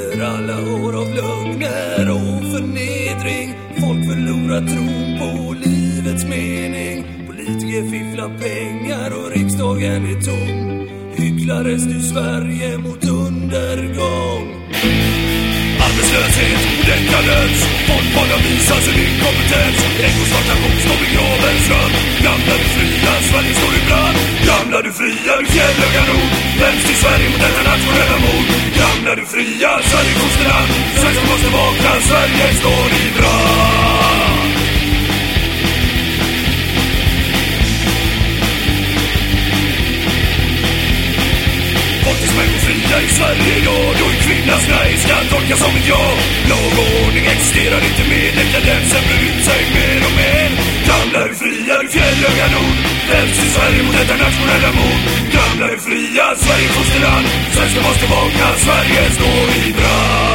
Efter alla år av lögner och förnedring. Folk förlorar tron på livets mening. Politiker fifflar pengar och riksdagen är tom. Hycklare styr Sverige mot undergång. Arbetslöshet dekadens Folk bara visar sin inkompetens Ekostation står vid gravens rand Gamla du fria, Sverige står i brand Gamla du fria, du fjällhögarna Fria, Sverige fosterland Svenskar måste vakna, Sverige står i brand. Folk är människofria i Sverige, ja Då är kvinnans nej ska tolkas som ett ja. Lag och ordning existerar inte mer. Dekadensen brukar fria i fjällhöga nord Väljs i Sverige mot detta nationella mord Gamla är fria, Sverige fosterland Svenskar måste vakna, Sverige står i brand.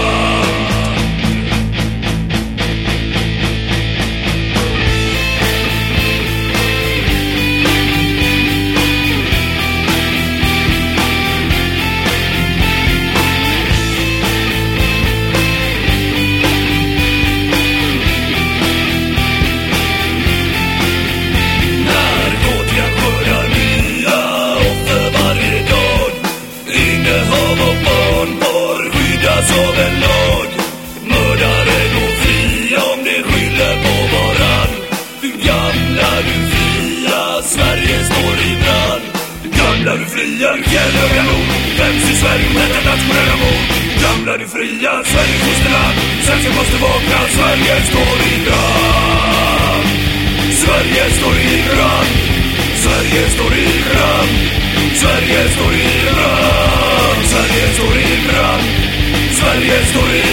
Innehav barn barnporr skyddas av en lag Mördare går fria om de skyller på varann Du gamla, du fria, Sverige står i brand. Du gamla, du fria, du fjällhöga nord Vems i Sverige mot detta nationella mord Gamla, du fria, Sverige fosterland Svenskar måste vakna, Sverige står i brand. Sverige står i brand Sverige står i brand Sverige står i brand Sverige står i